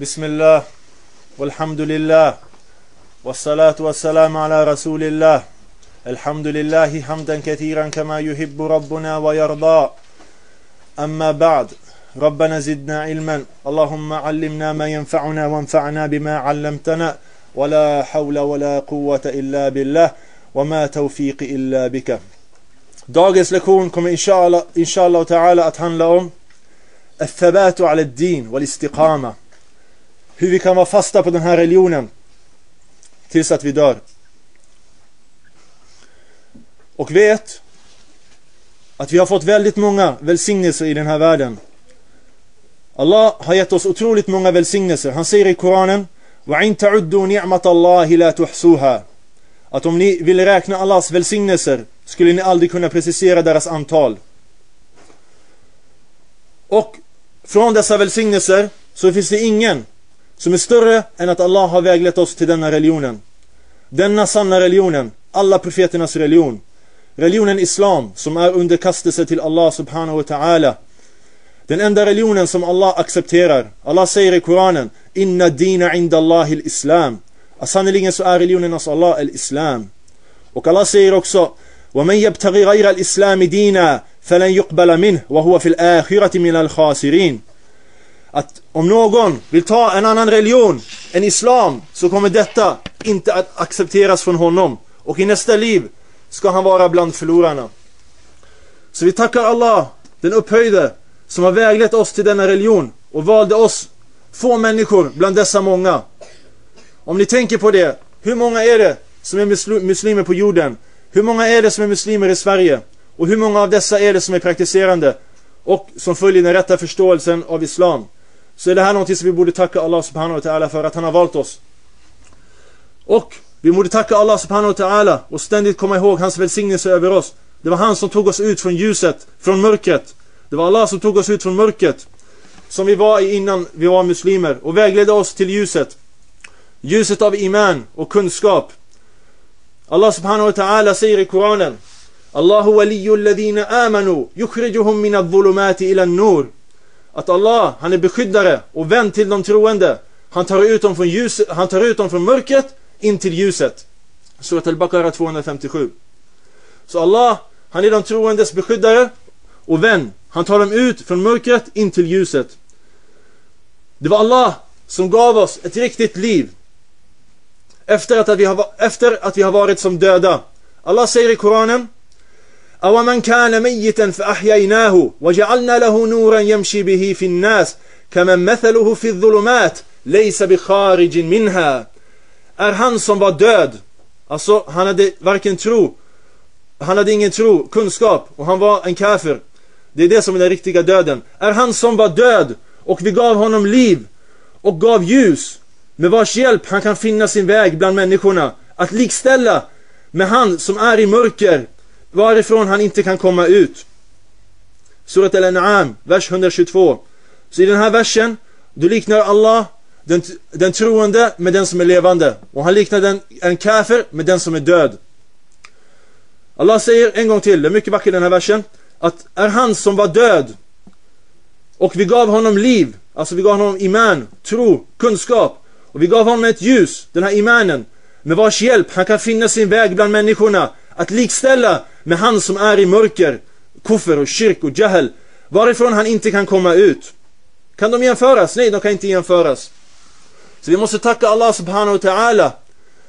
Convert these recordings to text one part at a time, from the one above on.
بسم الله والحمد لله والصلاة والسلام على رسول الله. الحمد لله حمدا كثيرا كما يحب ربنا ويرضى. أما بعد ربنا زدنا علما. اللهم علمنا ما ينفعنا وانفعنا بما علمتنا. ولا حول ولا قوة إلا بالله. وما توفيق إلا بك. Dagens lektion kommer inshallah, inshallah ta'ala att handla om الثبات على الدين والاستقامة. hur vi kan vara fasta på den här religionen tills att vi dör. Och vet att vi har fått väldigt många välsignelser i den här världen. Allah har gett oss otroligt många välsignelser. Han säger i Koranen وَعِنْ تَعُدُّوا نِعْمَةَ اللَّهِ لَا تُحْسُوهَا Att om ni ville räkna Allahs välsignelser skulle ni aldrig kunna precisera deras antal. Och från dessa välsignelser så finns det ingen som är större än att Allah har väglett oss till denna religionen. Denna sanna religionen, alla profeternas religion. Religionen Islam som är underkastelse till Allah subhanahu wa ta'ala. Den enda religionen som Allah accepterar. Allah säger i Koranen Inna dina inda Allahi islam Att sannoliken så är religionen hos Allah al-Islam. Och Allah säger också ومن يبتغي غير الإسلام دينا فلن يقبل منه وهو في الآخرة من الخاسرين att om någon vill ta en annan religion än islam så kommer detta inte att accepteras från honom och i nästa liv ska han vara bland förlorarna. Så vi tackar Allah, den upphöjde, som har väglett oss till denna religion och valde oss, få människor bland dessa många. Om ni tänker på det, hur många är det som är muslimer på jorden? Hur många är det som är muslimer i Sverige? Och hur många av dessa är det som är praktiserande och som följer den rätta förståelsen av Islam? Så är det här någonting som vi borde tacka Allah subhanahu wa ta'ala för att han har valt oss. Och vi borde tacka Allah subhanahu wa ta'ala och ständigt komma ihåg hans välsignelse över oss. Det var han som tog oss ut från ljuset, från mörkret. Det var Allah som tog oss ut från mörkret. Som vi var i innan vi var muslimer och vägledde oss till ljuset. Ljuset av iman och kunskap. Allah subhanahu wa ta'ala säger i Koranen Allahu waliyyu alladhina amanu yukhrijuhum min adh-dhulumati ila an-nur att Allah, han är beskyddare och vän till de troende. Han tar ut dem från, ljus, han tar ut dem från mörkret in till ljuset. Surat al-Baqarah 257. Så Allah, han är de troendes beskyddare och vän. Han tar dem ut från mörkret in till ljuset. Det var Allah som gav oss ett riktigt liv. Efter att vi har, efter att vi har varit som döda. Allah säger i Koranen أو من كان ميتا فأحييناه وجعلنا له نورا يمشي به في الناس كمن مثله في الظلمات ليس بخارج منها Är han som var död Alltså han hade varken tro Han hade ingen tro, kunskap och han var en kafir Det är det som är den riktiga döden Är han som var död och vi gav honom liv och gav ljus med vars hjälp han kan finna sin väg bland människorna att likställa med han som är i mörker varifrån han inte kan komma ut. Surat al-An'am, vers 122. Så i den här versen, du liknar Allah, den, den troende med den som är levande. Och han liknar den, en kafir med den som är död. Allah säger en gång till, det är mycket vackert i den här versen, att är han som var död och vi gav honom liv, alltså vi gav honom iman, tro, kunskap och vi gav honom ett ljus, den här imanen, med vars hjälp han kan finna sin väg bland människorna, att likställa med han som är i mörker, kuffer och kyrk och jahel, varifrån han inte kan komma ut. Kan de jämföras? Nej, de kan inte jämföras. Så vi måste tacka Allah subhanahu wa ta'ala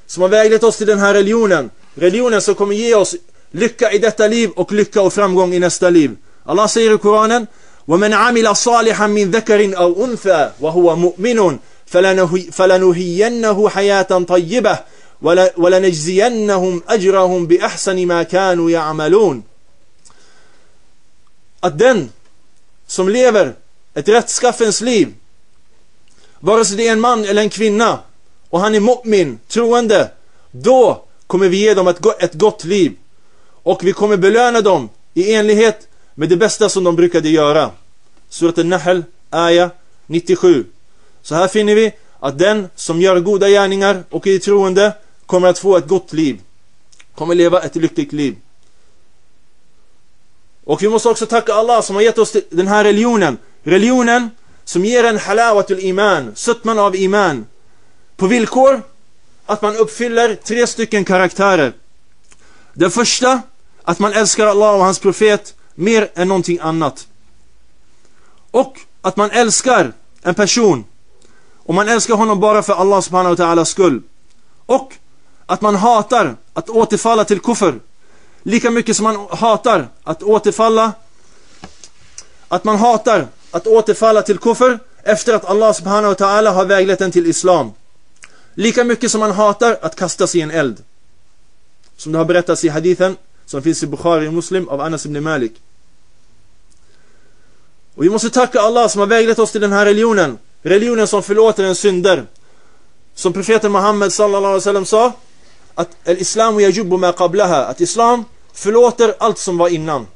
som har väglett oss till den här religionen. Religionen som kommer ge oss lycka i detta liv och lycka och framgång i nästa liv. Allah säger i Koranen وَمَنْ عَمِلَ صَالِحًا مِنْ ذَكَرٍ أَوْ أُنْثَى وَهُوَ مُؤْمِنٌ فَلَنُهِيَّنَّهُ حَيَاةً طَيِّبَةً ولنجزينهم أجرهم بأحسن ما كانوا يعملون att den som lever ett rättskaffens liv vare sig det är en man eller en kvinna och han är mu'min, troende då kommer vi ge dem ett, ett gott liv och vi kommer belöna dem i enlighet med det bästa som de brukade göra Surat al-Nahl, Aya 97 Så här finner vi att den som gör goda gärningar och är troende kommer att få ett gott liv. Kommer leva ett lyckligt liv. Och vi måste också tacka Allah som har gett oss den här religionen. Religionen som ger en halawatul iman, sötman av iman. På villkor att man uppfyller tre stycken karaktärer. Den första, att man älskar Allah och hans profet mer än någonting annat. Och att man älskar en person och man älskar honom bara för Allah subhanahu wa ta'alas skull. Och att man hatar att återfalla till kuffer. Lika mycket som man hatar att återfalla att man hatar att återfalla till kuffer efter att Allah subhanahu wa ta'ala har väglett en till islam. Lika mycket som man hatar att kastas i en eld. Som det har berättats i hadithen som finns i Bukhari och Muslim av Anas ibn Malik. Och vi måste tacka Allah som har väglett oss till den här religionen. Religionen som förlåter en synder. Som profeten Muhammed sallallahu alaihi wasallam sa att al-islam yajubu ma qablaha. Att islam förlåter allt som var innan.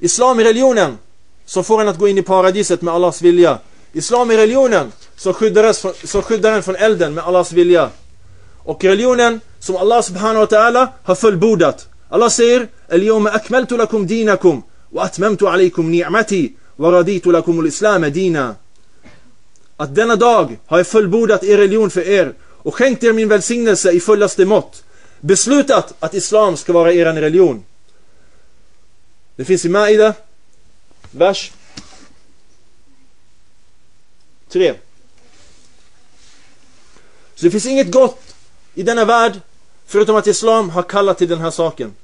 Islam är religionen som får en att gå in i paradiset med Allahs vilja. Islam är religionen som skyddar, som skyddar en från elden med Allahs vilja. Och religionen som Allah subhanahu wa ta'ala har fullbordat. Allah säger Al-yawma akmaltu lakum dinakum wa atmamtu alaykum ni'mati wa raditu lakum al-islam dina. Att denna dag har jag fullbordat er religion för er och skänkt er min välsignelse i fullaste mått. Beslutat att islam ska vara er religion. Det finns i Maida, vers 3. Så det finns inget gott i denna värld förutom att Islam har kallat till den här saken.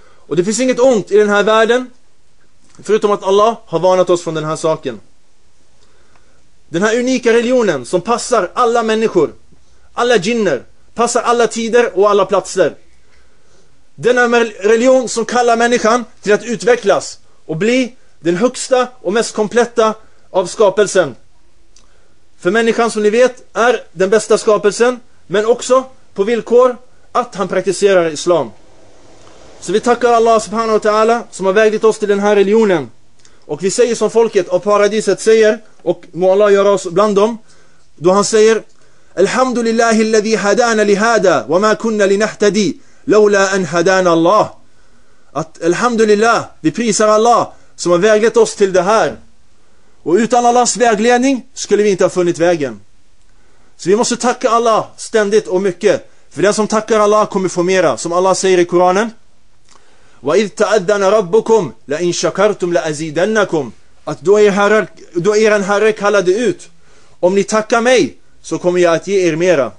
Och det finns inget ont i den här världen förutom att Allah har varnat oss från den här saken. Den här unika religionen som passar alla människor, alla jinner, passar alla tider och alla platser. Denna religion som kallar människan till att utvecklas och bli den högsta och mest kompletta av skapelsen. För människan som ni vet är den bästa skapelsen men också på villkor att han praktiserar islam. Så vi tackar Allah subhanahu wa ta'ala som har väglett oss till den här religionen. Och vi säger som folket av paradiset säger och må Allah göra oss bland dem. Då han säger Alhamdulillahi alladhi hadana lihada wa ma kunna linahtadi lawla an hadana Allah. Att Alhamdulillah, vi prisar Allah som har väglett oss till det här. Och utan Allahs vägledning skulle vi inte ha funnit vägen. Så vi måste tacka Allah ständigt och mycket. För den som tackar Allah kommer få mera. Som Allah säger i Koranen. وَإِذْ تَأَذَّنَ رَبُّكُمْ لَإِنْ شَكَرْتُمْ لَأَزِيدَنَّكُمْ Att då er, herre, då er herre kallade ut. Om ni tackar mig så kommer jag att ge er mera.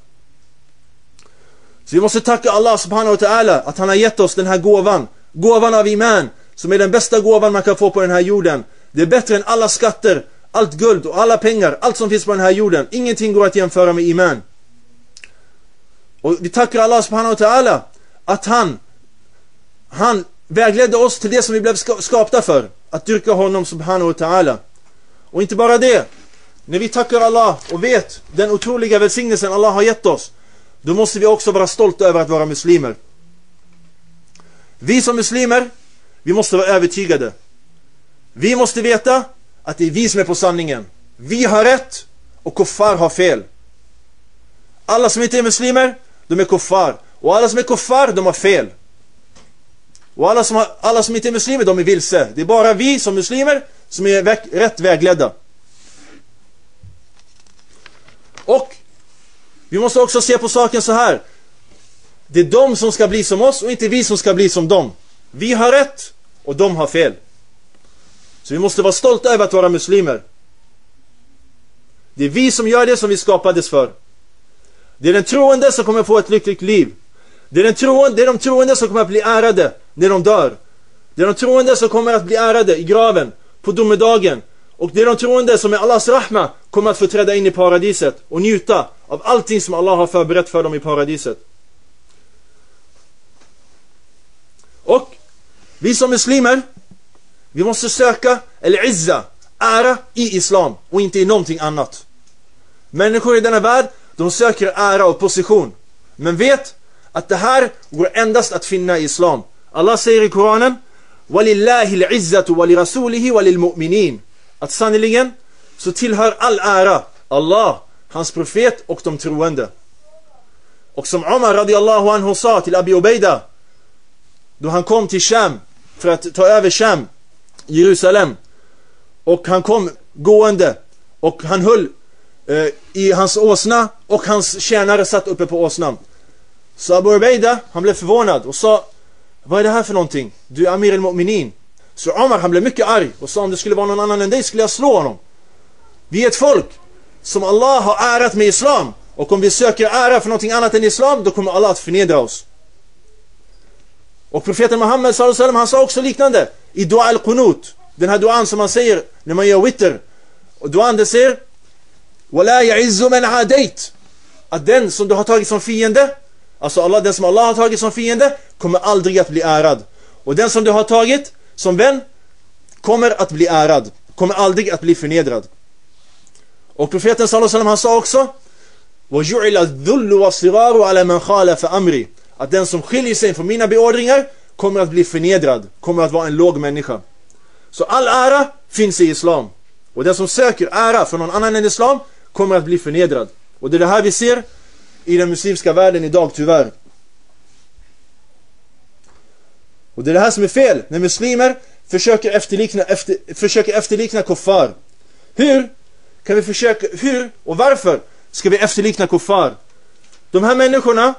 Så vi måste tacka Allah subhanahu wa ta'ala att han har gett oss den här gåvan. Gåvan av iman. Som är den bästa gåvan man kan få på den här jorden. Det är bättre än alla skatter, allt guld och alla pengar, allt som finns på den här jorden. Ingenting går att jämföra med iman. Och vi tackar Allah subhanahu wa ta'ala att han han vägledde oss till det som vi blev skapta för. Att dyrka honom subhanahu wa ta'ala. Och inte bara det. När vi tackar Allah och vet den otroliga välsignelsen Allah har gett oss. Då måste vi också vara stolta över att vara muslimer. Vi som muslimer, vi måste vara övertygade. Vi måste veta att det är vi som är på sanningen. Vi har rätt och kuffar har fel. Alla som inte är muslimer, de är kuffar. Och alla som är kuffar, de har fel. Och alla som, har, alla som inte är muslimer, de är vilse. Det är bara vi som muslimer som är väg, rätt vägledda. Och vi måste också se på saken så här. Det är de som ska bli som oss och inte vi som ska bli som dem. Vi har rätt och de har fel. Så vi måste vara stolta över att vara muslimer. Det är vi som gör det som vi skapades för. Det är den troende som kommer få ett lyckligt liv. Det är, den troende, det är de troende som kommer att bli ärade när de dör. Det är de troende som kommer att bli ärade i graven på domedagen. Och det är de troende som med Allahs rahma kommer att få träda in i paradiset och njuta av allting som Allah har förberett för dem i paradiset. Och vi som muslimer, vi måste söka el-izza, ära i islam och inte i någonting annat. Människor i denna värld, de söker ära och position. Men vet att det här går endast att finna i islam. Allah säger i Koranen وَلِلَّهِ الْعِزَّةُ وَلِرَسُولِهِ وَلِلْمُؤْمِنِينَ att sannerligen så tillhör all ära Allah, hans profet och de troende. Och som Omar radiallahu anhu sa till Abi Ubaida då han kom till Sham för att ta över Sham, Jerusalem. och han kom gående och han höll eh, i hans åsna och hans tjänare satt uppe på åsnan. Så Abu Ubaida, han blev förvånad och sa Vad är det här för någonting? Du är Amir al-Mu'minin. Så Omar han blev mycket arg och sa om det skulle vara någon annan än dig skulle jag slå honom. Vi är ett folk som Allah har ärat med Islam. Och om vi söker ära för någonting annat än Islam, då kommer Allah att förnedra oss. Och profeten Muhammed sallam, han sa också liknande i Dua al-Qunut. Den här duan som man säger när man gör witter. Och duan det säger وَلَا يَعِزُّ مَنْ عَدَيْتِ Att den som du har tagit som fiende, alltså Allah, den som Allah har tagit som fiende, kommer aldrig att bli ärad. Och den som du har tagit som vän kommer att bli ärad, kommer aldrig att bli förnedrad. Och profeten sallallahu alaihi han sa också att den som skiljer sig från mina beordringar kommer att bli förnedrad, kommer att vara en låg människa. Så all ära finns i islam. Och den som söker ära från någon annan än islam kommer att bli förnedrad. Och det är det här vi ser i den muslimska världen idag tyvärr. Och det är det här som är fel, när muslimer försöker efterlikna, efter, försöker efterlikna kuffar. Hur kan vi försöka, hur och varför ska vi efterlikna kuffar? De här människorna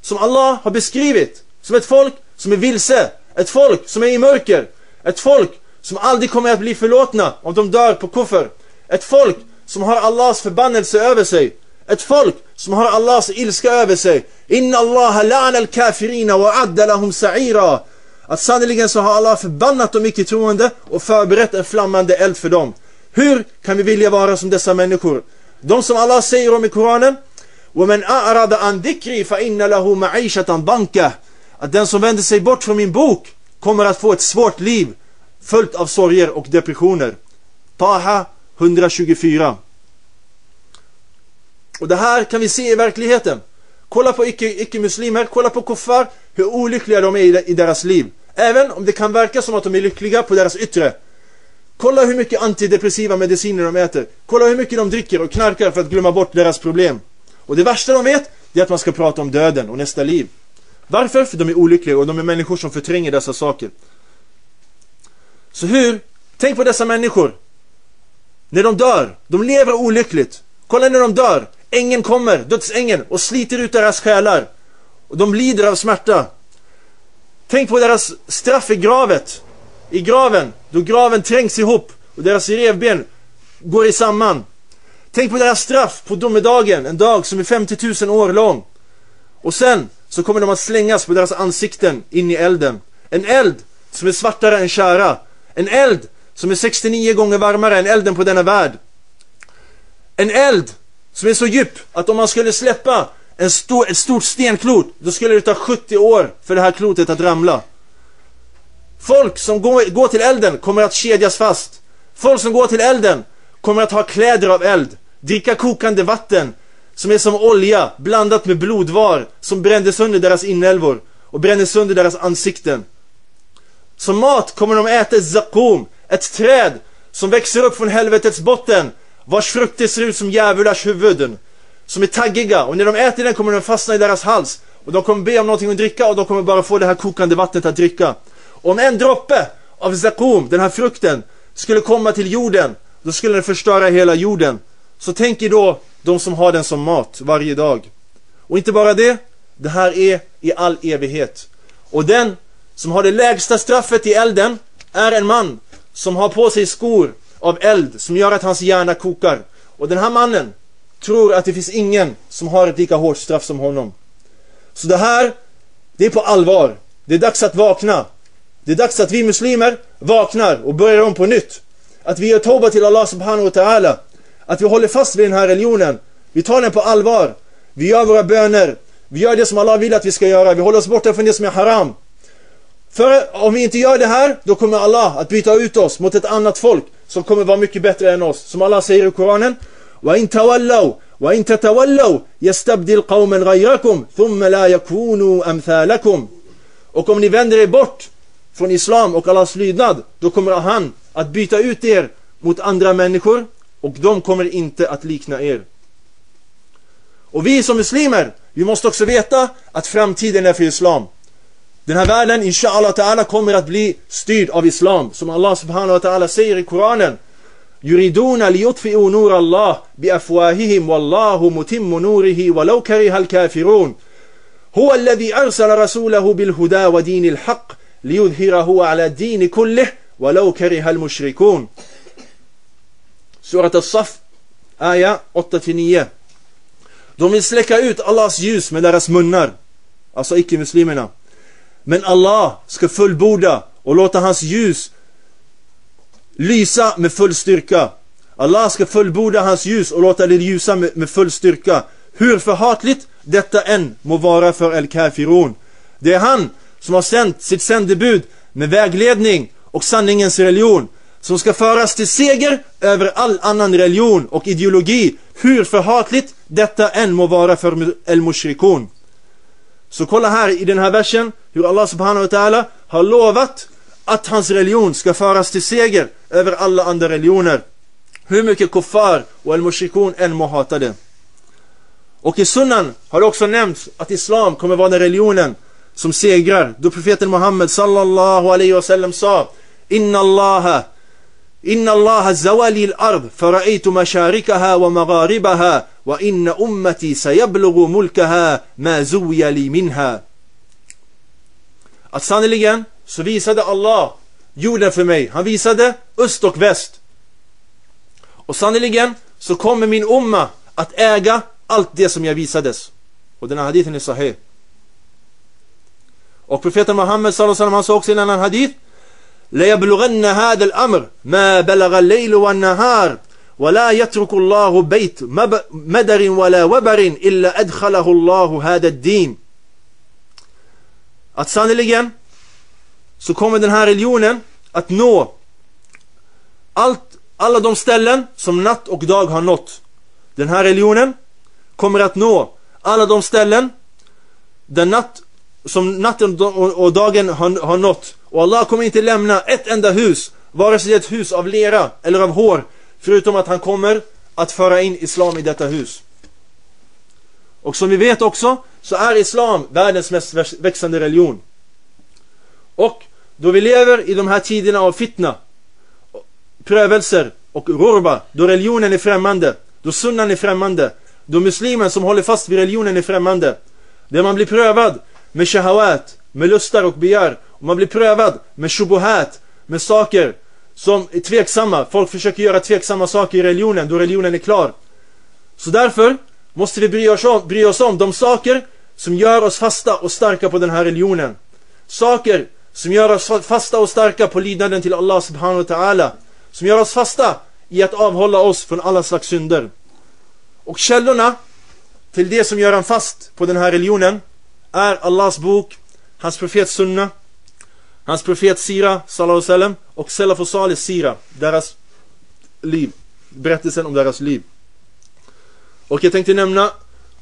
som Allah har beskrivit som ett folk som är vilse, ett folk som är i mörker, ett folk som aldrig kommer att bli förlåtna om de dör på kuffer. Ett folk som har Allahs förbannelse över sig. Ett folk som har Allahs ilska över sig. Inna Allah la'an al-kafirina wa adda lahum sa'ira Att sannoliken så har Allah förbannat de icke-troende och förberett en flammande eld för dem. Hur kan vi vilja vara som dessa människor? De som Allah säger om i Koranen وَمَنْ أَعْرَضَ عَنْ ذِكْرِي فَإِنَّ لَهُ مَعِيشَةً ضَنْكَ Att den som vänder sig bort från min bok kommer att få ett svårt liv följt av sorger och depressioner. Taha 124 Och det här kan vi se i verkligheten. Kolla på icke-muslimer, kolla på kuffar, hur olyckliga de är i deras liv. Även om det kan verka som att de är lyckliga på deras yttre. Kolla hur mycket antidepressiva mediciner de äter. Kolla hur mycket de dricker och knarkar för att glömma bort deras problem. Och det värsta de vet, det är att man ska prata om döden och nästa liv. Varför? För de är olyckliga och de är människor som förtränger dessa saker. Så hur? Tänk på dessa människor. När de dör, de lever olyckligt. Kolla när de dör. Ängeln kommer, dödsängeln, och sliter ut deras själar. Och de lider av smärta. Tänk på deras straff i gravet. I graven, då graven trängs ihop och deras revben går i samman. Tänk på deras straff på domedagen, en dag som är 50 000 år lång. Och sen så kommer de att slängas på deras ansikten in i elden. En eld som är svartare än kära. En eld som är 69 gånger varmare än elden på denna värld. En eld som är så djup att om man skulle släppa en stor, ett stort stenklot, då skulle det ta 70 år för det här klotet att ramla. Folk som går, går till elden kommer att kedjas fast. Folk som går till elden kommer att ha kläder av eld, dricka kokande vatten som är som olja blandat med blodvar som brände sönder deras inälvor och brände sönder deras ansikten. Som mat kommer de äta ett zakum, ett träd som växer upp från helvetets botten vars frukter ser ut som djävulars huvuden som är taggiga och när de äter den kommer den fastna i deras hals och de kommer be om någonting att dricka och de kommer bara få det här kokande vattnet att dricka. Om en droppe av zakum, den här frukten, skulle komma till jorden, då skulle den förstöra hela jorden. Så tänk er då de som har den som mat varje dag. Och inte bara det, det här är i all evighet. Och den som har det lägsta straffet i elden är en man som har på sig skor av eld som gör att hans hjärna kokar. Och den här mannen tror att det finns ingen som har ett lika hårt straff som honom. Så det här, det är på allvar. Det är dags att vakna. Det är dags att vi muslimer vaknar och börjar om på nytt. Att vi gör toba till Allah subhanahu wa ta'ala. Att vi håller fast vid den här religionen. Vi tar den på allvar. Vi gör våra böner. Vi gör det som Allah vill att vi ska göra. Vi håller oss borta från det som är haram. För om vi inte gör det här, då kommer Allah att byta ut oss mot ett annat folk som kommer vara mycket bättre än oss. Som Allah säger i Koranen. وَإِن تَوَلَّوْا وَإِن تَتَوَلَّوْا يَسْتَبْدِلْ قَوْمًا غَيْرَكُمْ ثُمَّ لَا يَكُونُوا أَمْثَالَكُمْ Och om ni vänder er bort från Islam och Allahs lydnad, då kommer han att byta ut er mot andra människor och de kommer inte att likna er. Och vi som muslimer, vi måste också veta att framtiden är för Islam. Den här världen, inshallah ta'ala, kommer att bli styrd av Islam. Som Allah subhanahu wa ta'ala säger i Koranen. يريدون ليطفئوا نور الله بأفواههم والله متم نوره ولو كره الكافرون هو الذي أرسل رسوله بالهدى ودين الحق ليظهره على الدين كله ولو كره المشركون سورة الصف آية 8-9 De vill släcka ut Allahs ljus med deras munnar. Alltså icke-muslimerna. Men Allah ska fullborda och låta hans ljus lysa med full styrka. Allah ska fullborda hans ljus och låta det ljusa med, med full styrka. Hur förhatligt detta än må vara för El-Kafirun. Det är han som har sänt sitt sändebud med vägledning och sanningens religion som ska föras till seger över all annan religion och ideologi hur förhatligt detta än må vara för El-Mushrikun. Så kolla här i den här versen hur Allah subhanahu wa ta'ala har lovat att hans religion ska föras till seger över alla andra religioner. Hur mycket kuffar och al-mushrikun än må hata det. Och i sunnan har det också nämnts att islam kommer vara den religionen som segrar. Då profeten Muhammed sallallahu alaihi wasallam sa Inna Allaha Inna Allaha zawali al-ard faraitu masharikaha wa magharibaha wa inna ummati sayablughu mulkaha ma zuwiya li minha. Att sannoliken så visade Allah jorden för mig. Han visade öst och väst. Och sannoliken så kommer min umma att äga allt det som jag visades. Och den här hadithen är sahih. Och profeten Muhammed sallallahu alaihi wasallam han sa också i en annan hadith لا يبلغن هذا الأمر ما بلغ الليل والنهار ولا يترك الله بيت مدر ولا وبر إلا أدخله الله هذا الدين att sannoliken så kommer den här religionen att nå allt, alla de ställen som natt och dag har nått. Den här religionen kommer att nå alla de ställen där natt, som natten och dagen har, har nått. Och Allah kommer inte lämna ett enda hus, vare sig det är ett hus av lera eller av hår, förutom att han kommer att föra in islam i detta hus. Och som vi vet också så är islam världens mest växande religion. Och då vi lever i de här tiderna av fitna, prövelser och rurba, då religionen är främmande, då sunnan är främmande, då muslimen som håller fast vid religionen är främmande, där man blir prövad med shahawat, med lustar och begär, och man blir prövad med shubuhat, med saker som är tveksamma. Folk försöker göra tveksamma saker i religionen, då religionen är klar. Så därför måste vi bry oss om, bry oss om de saker som gör oss fasta och starka på den här religionen. Saker som gör oss fasta och starka på lidanden till Allah subhanahu wa ta'ala. Som gör oss fasta i att avhålla oss från alla slags synder. Och källorna till det som gör en fast på den här religionen är Allahs bok, hans profet sunna, hans profet sira, sallallahu sallam, och Salaf och Salih sira, deras liv, berättelsen om deras liv. Och jag tänkte nämna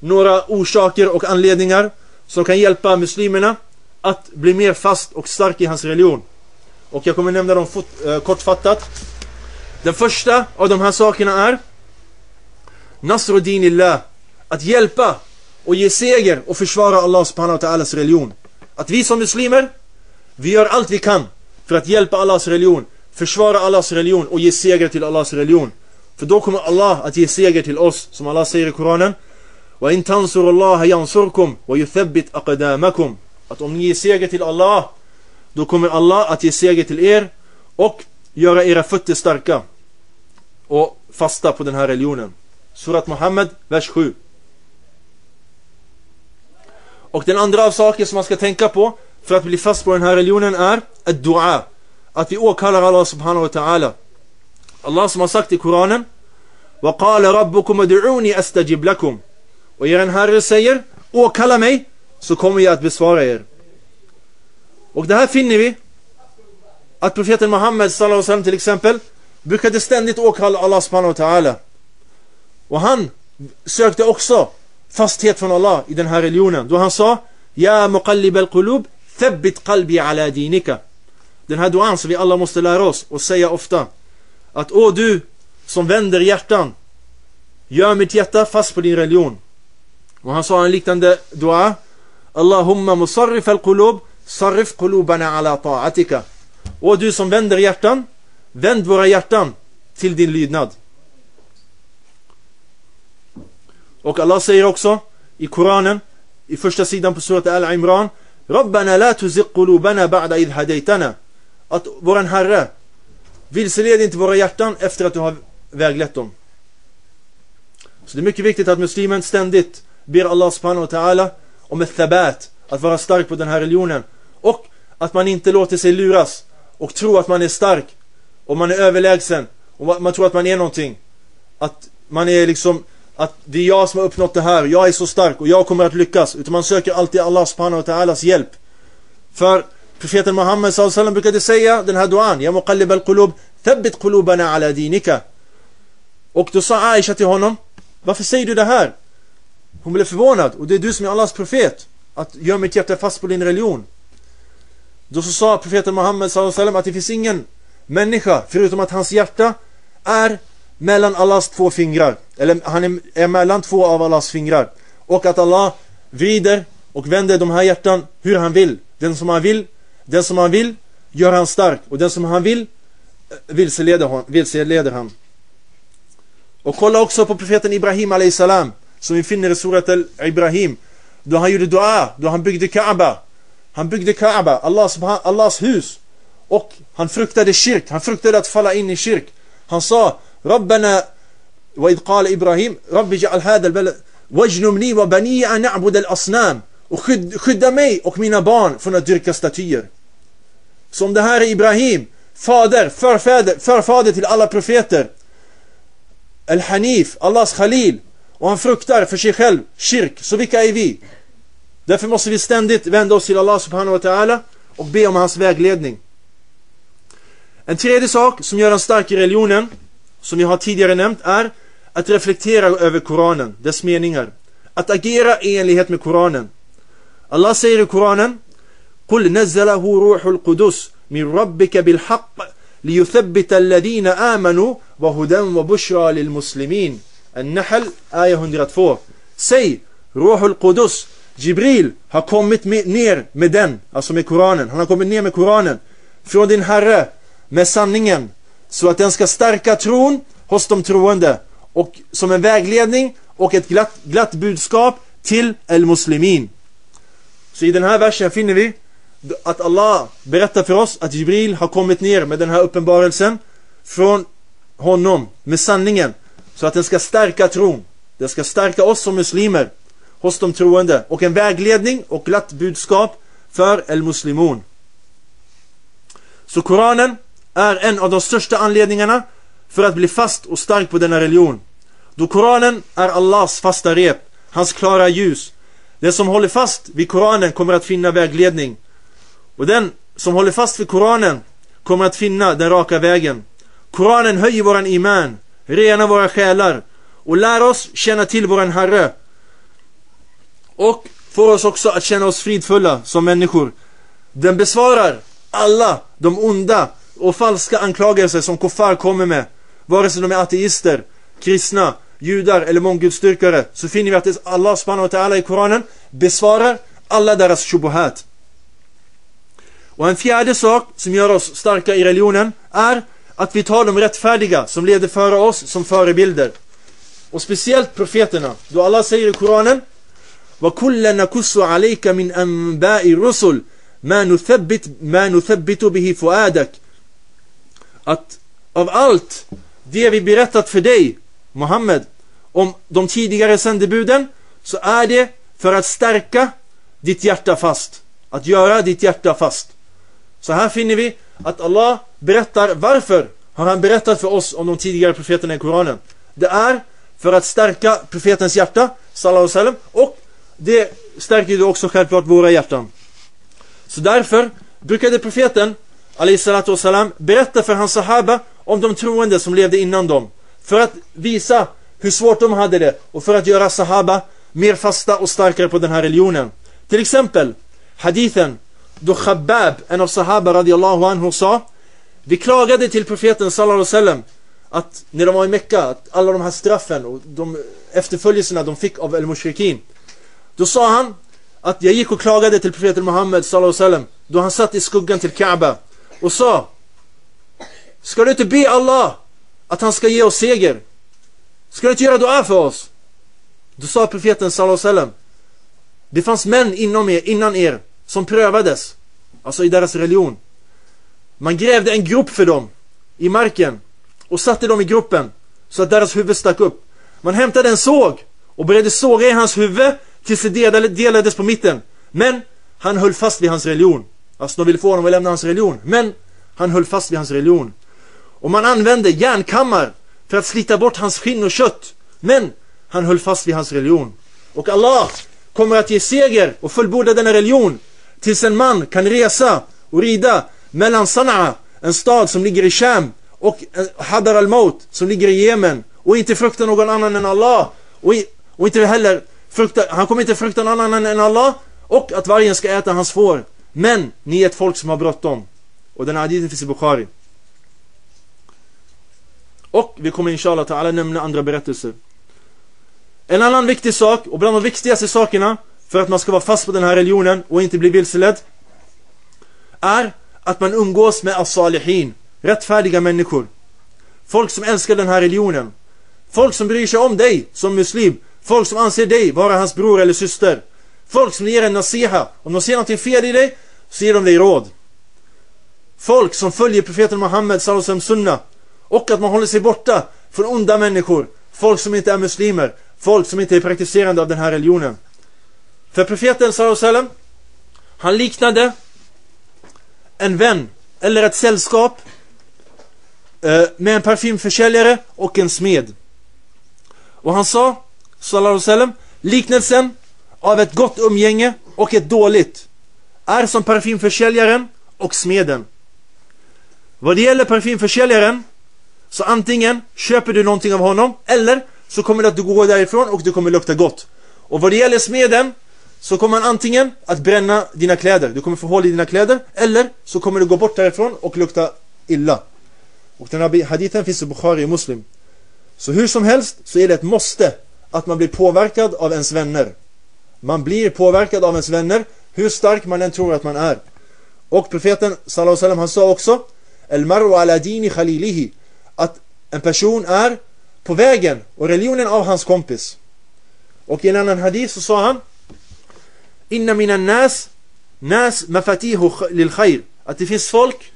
några orsaker och anledningar som kan hjälpa muslimerna att bli mer fast och stark i hans religion. Och jag kommer nämna dem fot, eh, kortfattat. Den första av de här sakerna är Nasruddinillah. Att hjälpa och ge seger och försvara Allah subhanahu wa ta'alas religion. Att vi som muslimer, vi gör allt vi kan för att hjälpa Allahs religion, försvara Allahs religion och ge seger till Allahs religion. För då kommer Allah att ge seger till oss, som Allah säger i Koranen. وَإِن تَنْصُرُ اللَّهَ يَنْصُرْكُمْ وَيُثَبِّتْ أَقْدَامَكُمْ att om ni ger seger till Allah då kommer Allah att ge seger till er och göra era fötter starka och fasta på den här religionen. Surat Muhammed, vers 7. Och den andra av saker som man ska tänka på för att bli fast på den här religionen är att dua. Att vi åkallar Allah subhanahu wa ta'ala. Allah som har sagt i Koranen وَقَالَ رَبُّكُمْ ادْعُونِي أَسْتَجِبْ لَكُمْ Och er Herre säger Åkalla mig så kommer jag att besvara er. Och det här finner vi att profeten Muhammed sallallahu till exempel brukade ständigt åkalla Allah subhanahu wa ta'ala. Och han sökte också fasthet från Allah i den här religionen. Då han sa Ja muqallib al-qulub thabbit qalbi ala dinika. Den här duan som vi alla måste lära oss och säga ofta. Att åh du som vänder hjärtan. Gör mitt hjärta fast på din religion. Och han sa en liknande dua. Allahumma musarrif al-qulub sarrif qulubana ala ta'atika. Och du som vänder hjärtan, vänd våra hjärtan till din lydnad. Och Allah säger också i Koranen, i första sidan på surat Al-Imran Rabbana la tuzik qulubana ba'da idh hadaytana Att våran Herre vilseled inte våra hjärtan efter att du har väglett dem. Så det är mycket viktigt att muslimen ständigt ber Allah subhanahu wa ta'ala och med thabat, att vara stark på den här religionen. Och att man inte låter sig luras och tro att man är stark och man är överlägsen och man tror att man är någonting. Att man är liksom att det är jag som har uppnått det här, jag är så stark och jag kommer att lyckas. Utan man söker alltid Allahs subhanahu wa ta'alas hjälp. För profeten Muhammed sallallahu brukade säga den här duan, Ya muqallib al-qulub, thabbit qulubana ala dinika. Och då sa Aisha till honom, varför säger du det här? Hon blev förvånad, och det är du som är Allahs profet. Att göra mitt hjärta fast på din religion. Då så sa profeten Muhammed sallam att det finns ingen människa förutom att hans hjärta är mellan Allahs två fingrar. Eller han är, är mellan två av Allahs fingrar. Och att Allah vrider och vänder de här hjärtan hur han vill. Den som han vill, den som han vill gör han stark. Och den som han vill eh, vilseleder, vilseleder, vilseleder han. Och kolla också på profeten Ibrahim salam som vi finner i surat al-Ibrahim. Då han gjorde dua, då han byggde Kaaba. Han byggde Kaaba, Allahs, Allahs hus. Och han fruktade kyrk, han fruktade att falla in i kyrk. Han sa ربنا وإذ قال إبراهيم رب اجعل هذا البلد واجنبني وبني أن نعبد الأصنام och skydda mig och mina barn från att dyrka statyer. Som det här är Ibrahim, fader, förfader, förfader till alla profeter. Al-Hanif, Allahs Khalil. Och han fruktar för sig själv, kyrk. Så vilka är vi? Därför måste vi ständigt vända oss till Allah subhanahu wa ta'ala och be om hans vägledning. En tredje sak som gör en stark i religionen som vi har tidigare nämnt är att reflektera över Koranen, dess meningar. Att agera i enlighet med Koranen. Allah säger i Koranen قل نزله روح القدس من ربك بالحق ليثبت الذين آمنوا وهدى وبشرى للمسلمين An-Nahl, ayah 102. Säg, Ruhul Qudus, Jibril har kommit med, ner med den, alltså med Koranen. Han har kommit ner med Koranen från din Herre med sanningen så att den ska stärka tron hos de troende och som en vägledning och ett glatt, glatt budskap till El-Muslimin. Så i den här versen finner vi att Allah berättar för oss att Jibril har kommit ner med den här uppenbarelsen från honom med sanningen så att den ska stärka tron. Den ska stärka oss som muslimer hos de troende och en vägledning och glatt budskap för el-muslimon. Så Koranen är en av de största anledningarna för att bli fast och stark på denna religion. Då Koranen är Allahs fasta rep, hans klara ljus. Den som håller fast vid Koranen kommer att finna vägledning. Och den som håller fast vid Koranen kommer att finna den raka vägen. Koranen höjer våran iman, Rena våra själar och lär oss känna till våran Herre. Och får oss också att känna oss fridfulla som människor. Den besvarar alla de onda och falska anklagelser som kuffar kommer med, vare sig de är ateister, kristna, judar eller månggudstyrkare, så finner vi att Allah subhanahu wa ta'ala i Koranen besvarar alla deras shubuhat. Och en fjärde sak som gör oss starka i religionen är att vi tar de rättfärdiga som leder före oss som förebilder. Och speciellt profeterna. Då Allah säger i Koranen وَكُلَّ نَكُسُّ عَلَيْكَ مِنْ أَنْبَاءِ الرُّسُلِ مَا نُثَبِّتُ مَا نُثَبِّتُ بِهِ فُؤَادَكَ att av allt det vi berättat för dig, Muhammed, om de tidigare sändebuden, så är det för att stärka ditt hjärta fast. Att göra ditt hjärta fast. Så här finner vi att Allah berättar varför har han berättat för oss om de tidigare profeterna i Koranen. Det är för att stärka profetens hjärta, sallallahu sallam, och det stärker ju också självklart våra hjärtan. Så därför brukade profeten salatu wasalam, berätta för hans sahaba om de troende som levde innan dem. För att visa hur svårt de hade det och för att göra sahaba mer fasta och starkare på den här religionen. Till exempel hadithen då Khabbab, en av sahaba radiallahu anhu sa Vi klagade till profeten sallallahu sallam att när de var i Mecka, att alla de här straffen och de efterföljelserna de fick av al-mushrikin. Då sa han att jag gick och klagade till profeten Muhammed sallallahu sallam då han satt i skuggan till Kaaba och sa Ska du inte be Allah att han ska ge oss seger. Ska du inte göra dua för oss? Då sa profeten sallallahu alaihi wasallam Det fanns män inom er, innan er som prövades Alltså i deras religion Man grävde en grupp för dem i marken och satte dem i gruppen så att deras huvud stack upp. Man hämtade en såg och började såga i hans huvud tills det delades på mitten. Men han höll fast vid hans religion. Alltså de ville få honom att lämna hans religion. Men han höll fast vid hans religion. Och man använde järnkammar för att slita bort hans skinn och kött. Men han höll fast vid hans religion. Och Allah kommer att ge seger och fullborda denna religion tills en man kan resa och rida mellan Sana'a, en stad som ligger i Sham och eh, Hadar al-Maut som ligger i Jemen och inte frukta någon annan än Allah och, och inte heller frukta, han kommer inte frukta någon annan än Allah och att vargen ska äta hans får. Men ni är ett folk som har bråttom. Och den hadithen finns i Bukhari. Och vi kommer inshallah ta alla nämna andra berättelser. En annan viktig sak och bland de viktigaste sakerna för att man ska vara fast på den här religionen och inte bli vilseledd är att man umgås med as-salihin rättfärdiga människor. Folk som älskar den här religionen. Folk som bryr sig om dig som muslim. Folk som anser dig vara hans bror eller syster. Folk som ger en nasiha. Om de ser någonting fel i dig, så ger de dig råd. Folk som följer profeten Muhammed sallallahu sunna. Och att man håller sig borta från onda människor. Folk som inte är muslimer. Folk som inte är praktiserande av den här religionen. För profeten sallallahu han liknade en vän eller ett sällskap eh, med en parfymförsäljare och en smed. Och han sa, sallallahu sallam, liknelsen av ett gott umgänge och ett dåligt är som parfymförsäljaren och smeden. Vad det gäller parfymförsäljaren så antingen köper du någonting av honom eller så kommer det att du därifrån och du kommer lukta gott. Och vad det gäller smeden så kommer han antingen att bränna dina kläder, du kommer få hål i dina kläder eller så kommer du gå bort därifrån och lukta illa. Och den här hadithen finns i Bukhari och Muslim. Så hur som helst så är det ett måste att man blir påverkad av ens vänner. Man blir påverkad av ens vänner hur stark man än tror att man är. Och profeten sallallahu alaihi Salam han sa också El maru ala dini khalilihi att en person är på vägen och religionen av hans kompis. Och i en annan hadith så sa han Inna mina nas nas mafatihu lil khair att det finns folk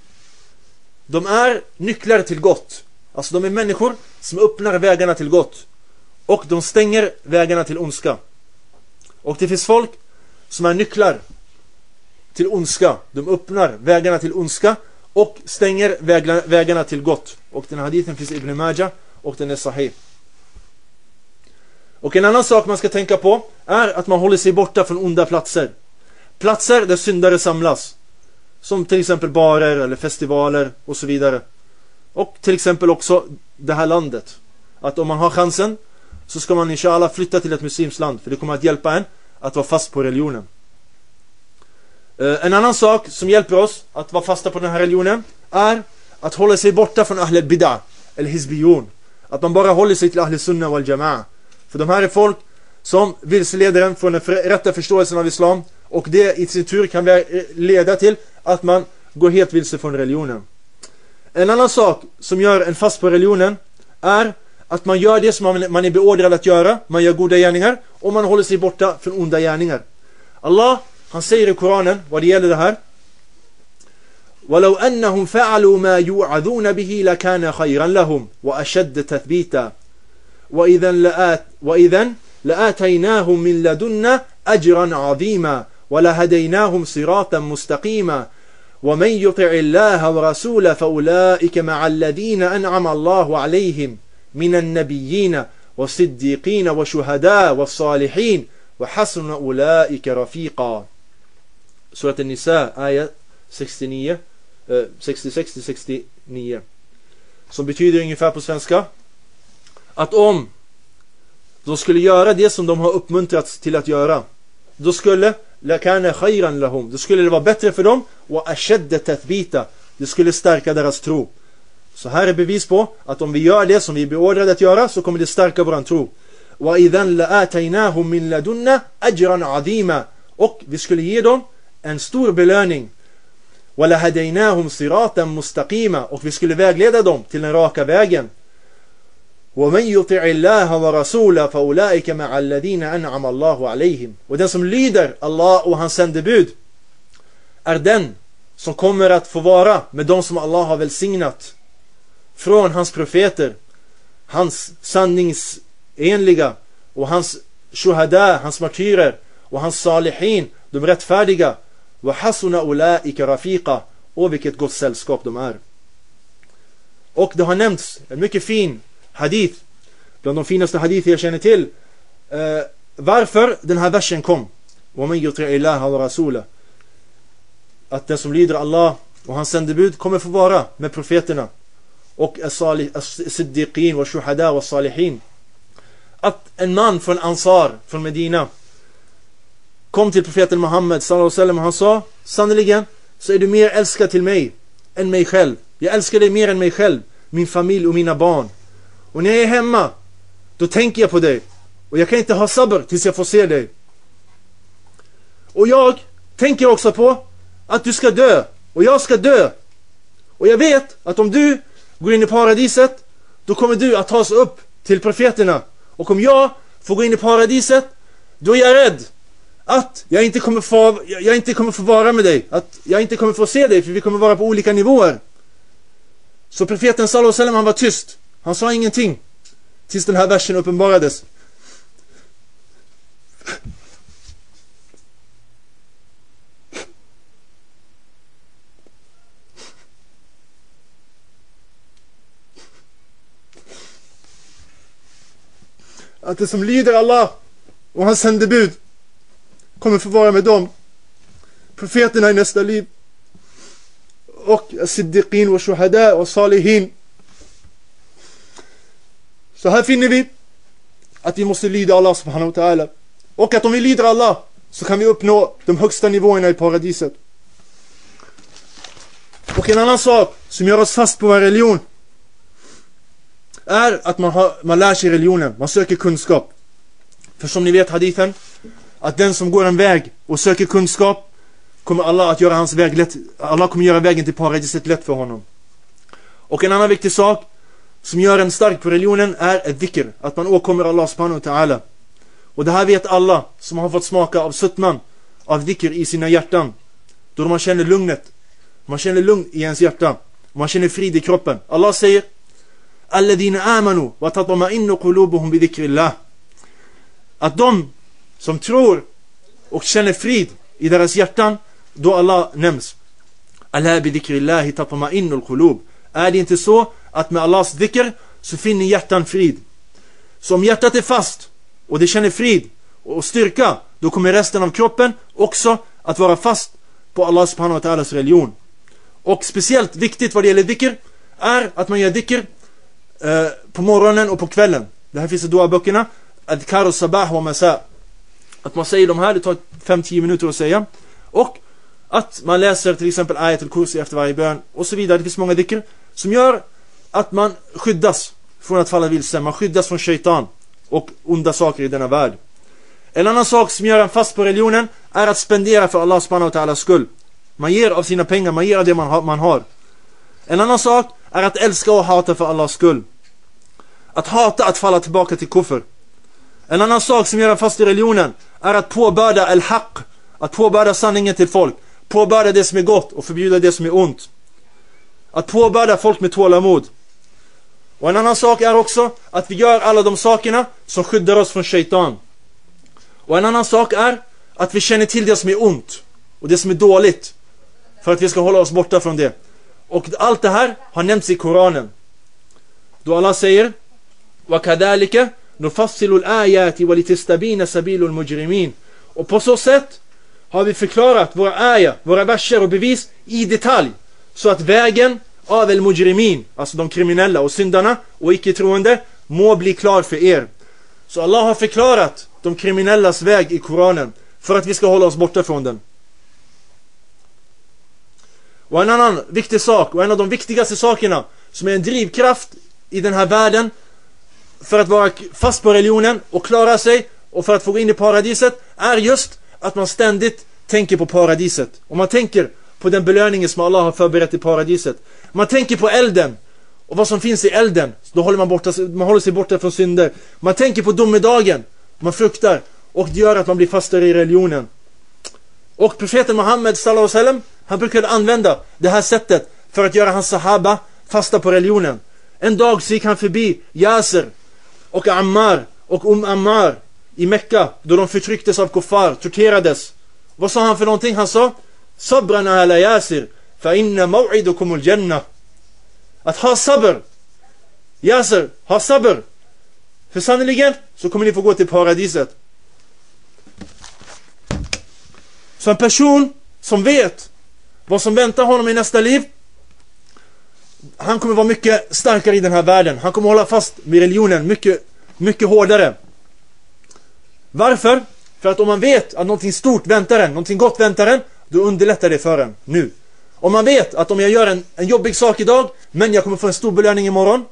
de är nycklar till gott. Alltså de är människor som öppnar vägarna till gott. Och de stänger vägarna till ondska. Och det finns folk som är nycklar till ondska. De öppnar vägarna till ondska och stänger vägarna till gott. Och den här hadithen finns i Ibn Majah och den är sahih. Och en annan sak man ska tänka på är att man håller sig borta från onda platser. Platser där syndare samlas. Som till exempel barer eller festivaler och så vidare. Och till exempel också det här landet. Att om man har chansen så ska man inshallah flytta till ett muslimskt land. För det kommer att hjälpa en att vara fast på religionen. Eh, en annan sak som hjälper oss att vara fasta på den här religionen är att hålla sig borta från Ahl al-Bid'ah eller Hizbiyun. Att man bara håller sig till Ahl Sunnah wal-Jama'ah. För de här är folk som vilseleder en från den rätta förståelsen av Islam och det i sin tur kan leda till att man går helt vilse från religionen. En annan sak som gör en fast på religionen är att man gör det som man är beordrad att göra, man gör goda gärningar och man håller sig borta från onda gärningar. Allah, han säger i Koranen vad det gäller det här. ولو أنهم فعلوا ما يوعظون به لكان خيرا لهم وأشد تثبيتا وإذا لآت وإذا لآتيناهم من لدنا أجرا عظيما ولهديناهم صراطا مستقيما. ومن يطع الله ورسوله فأولئك مع الذين أنعم الله عليهم من النبيين والصديقين والشهداء والصالحين. وحسن أولئك رفيقا. سورة النساء آية 69 66-69 som betyder ungefär på svenska att om de skulle göra det som de har uppmuntrats till att göra då skulle lakana khayran lahum. Då skulle det vara bättre för dem och ashadda tathbita. Det skulle stärka deras tro. Så här är bevis på att om vi gör det som vi är beordrade att göra så kommer det stärka våran tro. Och vi skulle ge dem en stor belöning. Och vi skulle vägleda dem till den raka vägen. ومن يطع الله ورسوله فأولئك مع الذين أنعم الله عليهم och den som lyder Allah och hans sändebud är den som kommer att få vara med de som Allah har välsignat från hans profeter hans sanningsenliga och hans shuhada, hans martyrer och hans salihin, de rättfärdiga wa hasuna ulaika rafiqa och vilket gott sällskap de är. Och det har nämnts en mycket fin hadith. Bland de finaste hadith jag känner till. Eh, varför den här versen kom. Att den som lyder Allah och hans sändebud kommer få vara med profeterna. Och siddiqin och shuhada och salihin. Att en man från Ansar, från Medina kom till profeten Muhammed och han sa Sannoliken så är du mer älskad till mig än mig själv. Jag älskar dig mer än mig själv, min familj och mina barn. Och när jag är hemma, då tänker jag på dig. Och jag kan inte ha sabr tills jag får se dig. Och jag tänker också på att du ska dö. Och jag ska dö. Och jag vet att om du går in i paradiset, då kommer du att tas upp till profeterna. Och om jag får gå in i paradiset, då är jag rädd att jag inte kommer få, jag inte kommer få vara med dig. Att jag inte kommer få se dig, för vi kommer vara på olika nivåer. Så profeten sallallahu alaihi han var tyst. Han sa ingenting. Tills den här versen uppenbarades. Att det som lyder Allah och hans sändebud kommer få vara med dem. Profeterna i nästa liv. Och Siddiqin och Shuhada och Salihin. Så här finner vi att vi måste lyda Allah subhanahu wa ta'ala. Och att om vi lyder Allah så kan vi uppnå de högsta nivåerna i paradiset. Och en annan sak som gör oss fast på vår religion är att man, har, man lär sig religionen, man söker kunskap. För som ni vet hadithen, att den som går en väg och söker kunskap kommer Allah att göra hans väg lätt, Allah kommer göra vägen till paradiset lätt för honom. Och en annan viktig sak som gör en stark på religionen är ett dhikr, att man åkommer Allah subhanahu wa ta'ala. Och det här vet alla som har fått smaka av suttman av dhikr i sina hjärtan. Då man känner lugnet, man känner lugn i ens hjärta, man känner frid i kroppen. Allah säger Alladina amanu wa tatma'innu qulubuhum bi dhikrillah. Att de som tror och känner frid i deras hjärtan då Allah nämns. Alla bi dhikrillahi tatma'innul qulub. Är det inte så att med Allahs Dikr så finner hjärtan frid. Så om hjärtat är fast och det känner frid och styrka då kommer resten av kroppen också att vara fast på Allahs subhanahu wa ta'alas religion. Och speciellt viktigt vad det gäller Dikr är att man gör Dikr eh, på morgonen och på kvällen. Det här finns i dua-böckerna. Adkar och sabah och masa. Att man säger de här, det tar 5-10 minuter att säga. Och att man läser till exempel ayat al-kursi efter varje bön och så vidare. Det finns många Dikr som gör att man skyddas från att falla vilse. Man skyddas från shaitan och onda saker i denna värld. En annan sak som gör en fast på religionen är att spendera för Allahs subhanahu wa skull. Man ger av sina pengar, man ger av det man har. En annan sak är att älska och hata för Allahs skull. Att hata att falla tillbaka till kuffer. En annan sak som gör en fast i religionen är att påbörda al-haq. Att påbörda sanningen till folk. Påbörda det som är gott och förbjuda det som är ont. Att påbörda folk med tålamod. Och en annan sak är också att vi gör alla de sakerna som skyddar oss från shaitan. Och en annan sak är att vi känner till det som är ont och det som är dåligt. För att vi ska hålla oss borta från det. Och allt det här har nämnts i Koranen. Då Allah säger وَكَذَلِكَ نُفَصِّلُ الْآيَاتِ وَلِتِسْتَبِينَ سَبِيلُ الْمُجْرِمِينَ Och på så sätt har vi förklarat våra ayah, våra verser och bevis i detalj. Så att vägen av el-mujrimin, alltså de kriminella och syndarna och icke-troende, må bli klar för er. Så Allah har förklarat de kriminellas väg i Koranen för att vi ska hålla oss borta från den. Och en annan viktig sak, och en av de viktigaste sakerna som är en drivkraft i den här världen för att vara fast på religionen och klara sig och för att få gå in i paradiset är just att man ständigt tänker på paradiset. Och man tänker på den belöningen som Allah har förberett i paradiset. Man tänker på elden och vad som finns i elden. Då håller man, borta, man håller sig borta från synder. Man tänker på domedagen. Man fruktar. Och det gör att man blir fastare i religionen. Och profeten Muhammed sallallahu alaihi wasallam, han brukade använda det här sättet för att göra hans sahaba fasta på religionen. En dag så gick han förbi Yasser och Ammar och Um Ammar i Mekka då de förtrycktes av kuffar, torterades. Vad sa han för någonting? Han sa Sabrana ala Yasir فَإِنَّ مَوْعِدُكُمُ الْجَنَّةِ al-jannah. Att ha sabr. Yasir, ha sabr. För sannoliken så kommer ni få gå till paradiset. Så en person som vet vad som väntar honom i nästa liv han kommer vara mycket starkare i den här världen. Han kommer hålla fast vid religionen mycket, mycket hårdare. Varför? För att om man vet att någonting stort väntar en, någonting gott väntar en, då underlättar det för en nu. Om man vet att om jag gör en, en jobbig sak idag, men jag kommer få en stor belöning imorgon,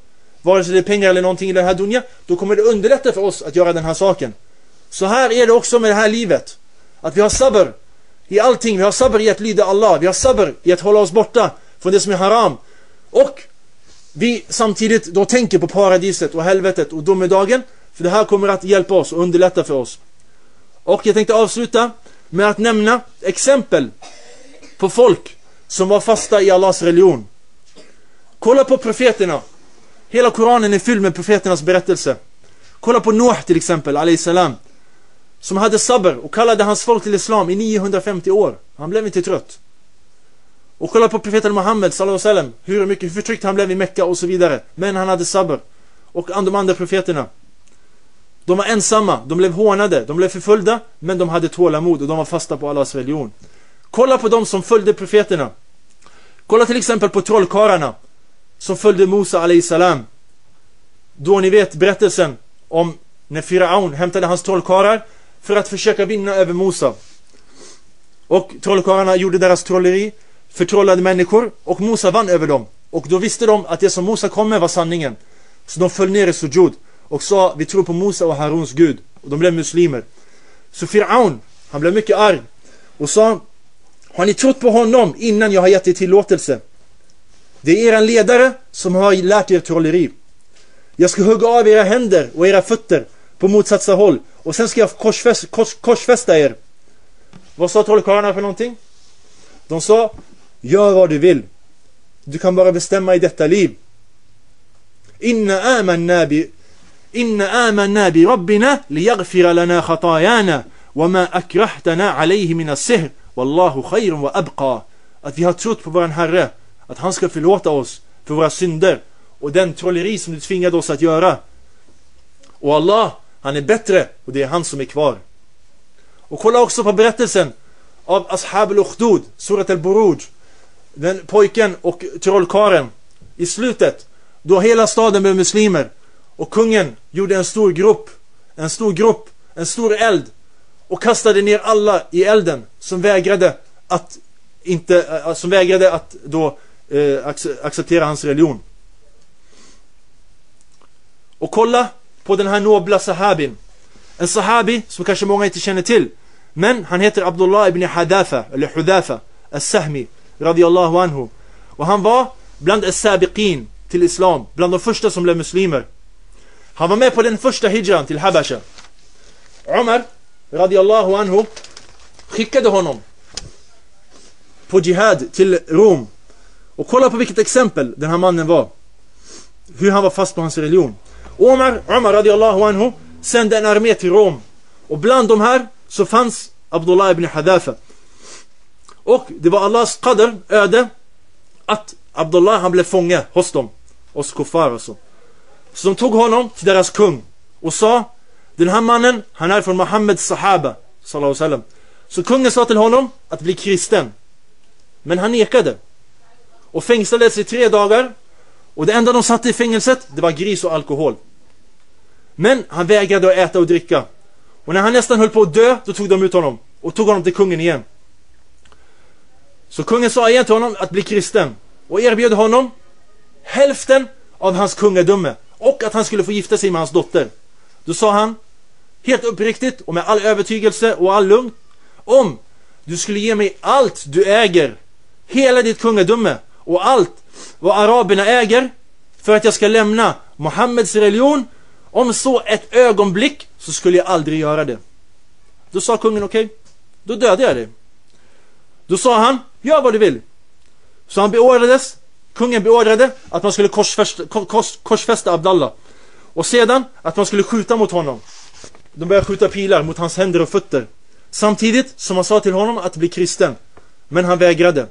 vare sig det är pengar eller någonting i den här dunja, då kommer det underlätta för oss att göra den här saken. Så här är det också med det här livet. Att vi har sabr i allting. Vi har sabr i att lyda Allah. Vi har sabr i att hålla oss borta från det som är haram. Och vi samtidigt då tänker på paradiset och helvetet och domedagen. För det här kommer att hjälpa oss och underlätta för oss. Och jag tänkte avsluta med att nämna exempel på folk som var fasta i Allahs religion. Kolla på profeterna. Hela Koranen är fylld med profeternas berättelse. Kolla på Noah till exempel, salam. Som hade sabr och kallade hans folk till Islam i 950 år. Han blev inte trött. Och kolla på profeten Muhammed salam, hur mycket hur förtryckt han blev i Mekka och så vidare. Men han hade sabr. Och de andra profeterna. De var ensamma, de blev hånade, de blev förföljda, men de hade tålamod och de var fasta på Allahs religion. Kolla på dem som följde profeterna. Kolla till exempel på trollkarlarna som följde Musa salam. Då ni vet berättelsen om när Firaun hämtade hans trollkarlar för att försöka vinna över Musa. Och trollkarlarna gjorde deras trolleri förtrollade människor och Musa vann över dem. Och då visste de att det som Musa kom med var sanningen. Så de föll ner i sujud och sa vi tror på Musa och Haruns Gud. Och de blev muslimer. Så Firaun, han blev mycket arg och sa har ni trott på honom innan jag har gett er tillåtelse? Det är er ledare som har lärt er trolleri. Jag ska hugga av era händer och era fötter på motsatta håll och sen ska jag korsfästa, kors, korsfästa er. Vad sa trollkarlarna för någonting? De sa Gör vad du vill. Du kan bara bestämma i detta liv. Inna amanna bi Inna amanna bi rabbina liyaghfira lana khatayana wama akrahtana alayhi min as-sihr wallahu khairun wa abqa. Att vi har trott på våran Herre att han ska förlåta oss för våra synder och den trolleri som du tvingade oss att göra. Och Allah, han är bättre och det är han som är kvar. Och kolla också på berättelsen av Ashab al-Ukhdud, Surat al-Buruj den pojken och trollkaren i slutet då hela staden blev muslimer och kungen gjorde en stor grupp en stor grupp, en stor eld och kastade ner alla i elden som vägrade att inte, eh, som vägrade att då eh, acceptera hans religion. Och kolla på den här nobla sahabin. En sahabi som kanske många inte känner till. Men han heter Abdullah ibn Hadafa, eller Hudafa, al-Sahmi radiyallahu anhu. Och han var bland as-sabiqin till islam, bland de första som blev muslimer. Han var med på den första hijran till Habasha. Umar radiallahu anhu skickade honom på jihad till Rom. Och kolla på vilket exempel den här mannen var. Hur han var fast på hans religion. Omar, Omar radiallahu anhu sände en armé till Rom. Och bland de här så fanns Abdullah ibn Hadafa. Och det var Allahs qadr, öde, att Abdullah han blev fånge hos dem. Hos kuffar alltså. Så de tog honom till deras kung och sa den här mannen, han är från Muhammeds sahaba. Sallallahu Så kungen sa till honom att bli kristen. Men han nekade. Och fängslades i tre dagar. Och det enda de satte i fängelset, det var gris och alkohol. Men han vägrade att äta och dricka. Och när han nästan höll på att dö, då tog de ut honom. Och tog honom till kungen igen. Så kungen sa igen till honom att bli kristen och erbjöd honom hälften av hans kungadöme och att han skulle få gifta sig med hans dotter. Då sa han helt uppriktigt och med all övertygelse och all lugn om du skulle ge mig allt du äger, hela ditt kungadöme och allt vad araberna äger för att jag ska lämna Muhammeds religion. Om så ett ögonblick så skulle jag aldrig göra det. Då sa kungen okej, okay, då dödar jag dig. Då sa han, gör vad du vill. Så han beordrades, kungen beordrade att man skulle korsfästa, kors, korsfästa Abdallah. Och sedan att man skulle skjuta mot honom. De började skjuta pilar mot hans händer och fötter. Samtidigt som man sa till honom att bli kristen. Men han vägrade.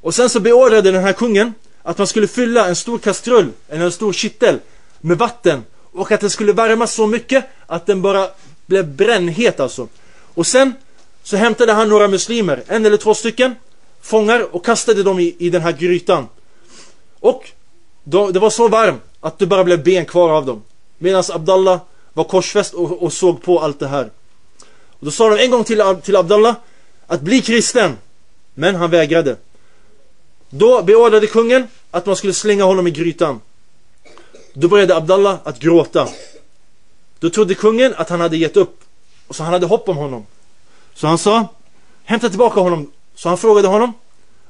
Och sen så beordrade den här kungen att man skulle fylla en stor kastrull, eller en stor kittel med vatten. Och att den skulle värmas så mycket att den bara blev brännhet alltså. Och sen så hämtade han några muslimer, en eller två stycken, fångar och kastade dem i, i den här grytan. Och då, det var så varmt att det bara blev ben kvar av dem. Medan Abdallah var korsfäst och, och, såg på allt det här. Och då sa de en gång till, till Abdallah att bli kristen. Men han vägrade. Då beordrade kungen att man skulle slänga honom i grytan. Då började Abdallah att gråta. Då trodde kungen att han hade gett upp. Och så han hade hopp om honom. Så han sa, hämta tillbaka honom. Så han frågade honom,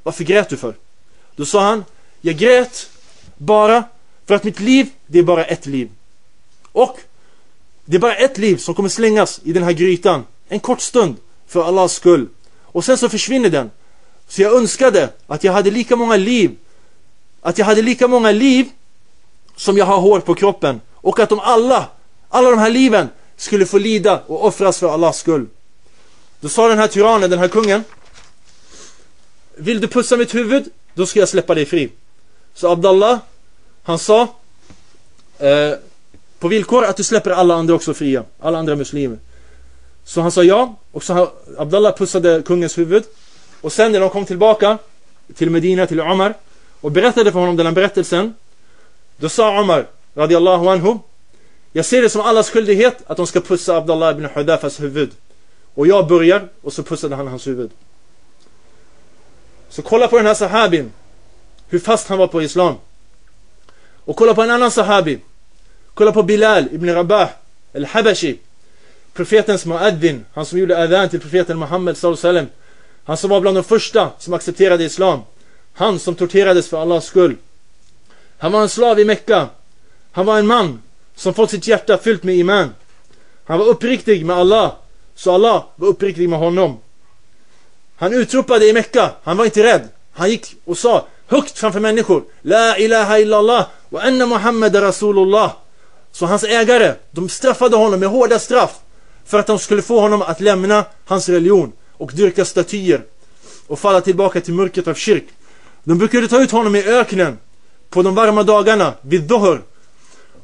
varför grät du för? Då sa han, jag grät bara för att mitt liv, det är bara ett liv. Och det är bara ett liv som kommer slängas i den här grytan. En kort stund, för Allahs skull. Och sen så försvinner den. Så jag önskade att jag hade lika många liv. Att jag hade lika många liv som jag har hår på kroppen. Och att de alla, alla de här liven skulle få lida och offras för Allahs skull. Då sa den här tyrannen, den här kungen. Vill du pussa mitt huvud? Då ska jag släppa dig fri. Så Abdallah, han sa eh, på villkor att du släpper alla andra också fria. Alla andra muslimer. Så han sa ja. Och så Abdallah pussade kungens huvud. Och sen när de kom tillbaka till Medina, till Omar och berättade för honom den här berättelsen. Då sa Omar, radiallahu anhu. Jag ser det som allas skyldighet att de ska pussa Abdallah ibn Hudafas huvud. Och jag börjar och så pussade han hans huvud. Så kolla på den här sahabin. Hur fast han var på islam. Och kolla på en annan sahabi. Kolla på Bilal ibn Rabah, al-Habashi. Profetens muaddin, han som gjorde adhan till profeten Muhammed sallam. Han som var bland de första som accepterade islam. Han som torterades för Allahs skull. Han var en slav i Mekka. Han var en man som fått sitt hjärta fyllt med iman. Han var uppriktig med Allah. Så Allah var uppriktig med honom. Han utropade i Mekka. Han var inte rädd. Han gick och sa högt framför människor. La ilaha illallah wa anna Muhammad rasulullah. Så hans ägare, de straffade honom med hårda straff. För att de skulle få honom att lämna hans religion och dyrka statyer. Och falla tillbaka till mörkret av kyrk. De brukade ta ut honom i öknen. På de varma dagarna, vid Dohr.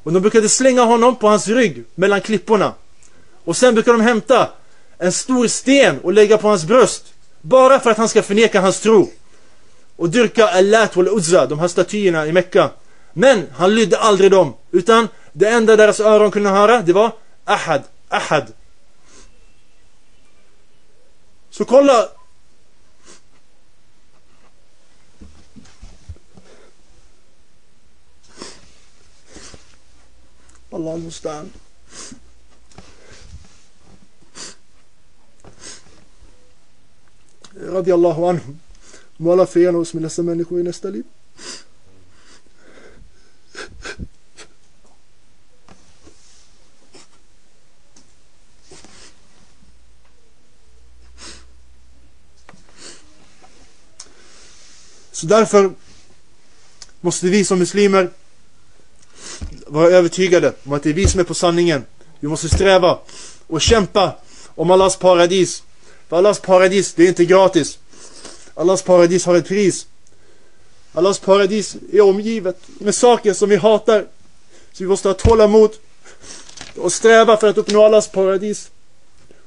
Och de brukade slänga honom på hans rygg mellan klipporna. Och sen brukade de hämta en stor sten och lägga på hans bröst. Bara för att han ska förneka hans tro. Och dyrka Allat och Uzza, de här statyerna i Mekka. Men han lydde aldrig dem. Utan det enda deras öron kunde höra, det var Ahad, Ahad. Så kolla. Allah mustan. Radiallahu anhum. Må alla förena oss med dessa människor i nästa liv. Så därför måste vi som muslimer vara övertygade om att det är vi som är på sanningen. Vi måste sträva och kämpa om Allahs paradis. För Allahs paradis, det är inte gratis. Allahs paradis har ett pris. Allahs paradis är omgivet med saker som vi hatar. Så vi måste ha tålamod och sträva för att uppnå Allahs paradis.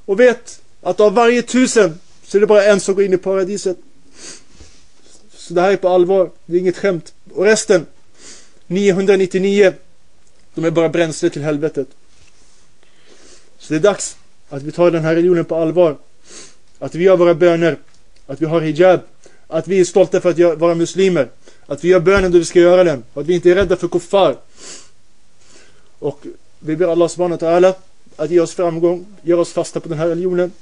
Och vet att av varje tusen så är det bara en som går in i paradiset. Så det här är på allvar. Det är inget skämt. Och resten, 999, de är bara bränsle till helvetet. Så det är dags att vi tar den här religionen på allvar. Att vi gör våra böner. Att vi har hijab. Att vi är stolta för att vara muslimer. Att vi gör bönen då vi ska göra den. Och att vi inte är rädda för kuffar. Och vi ber Allah subhanahu wa ta'ala att ge oss framgång. Ge oss fasta på den här religionen.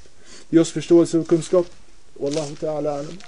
Ge oss förståelse och kunskap. Wallahu ta'ala alam.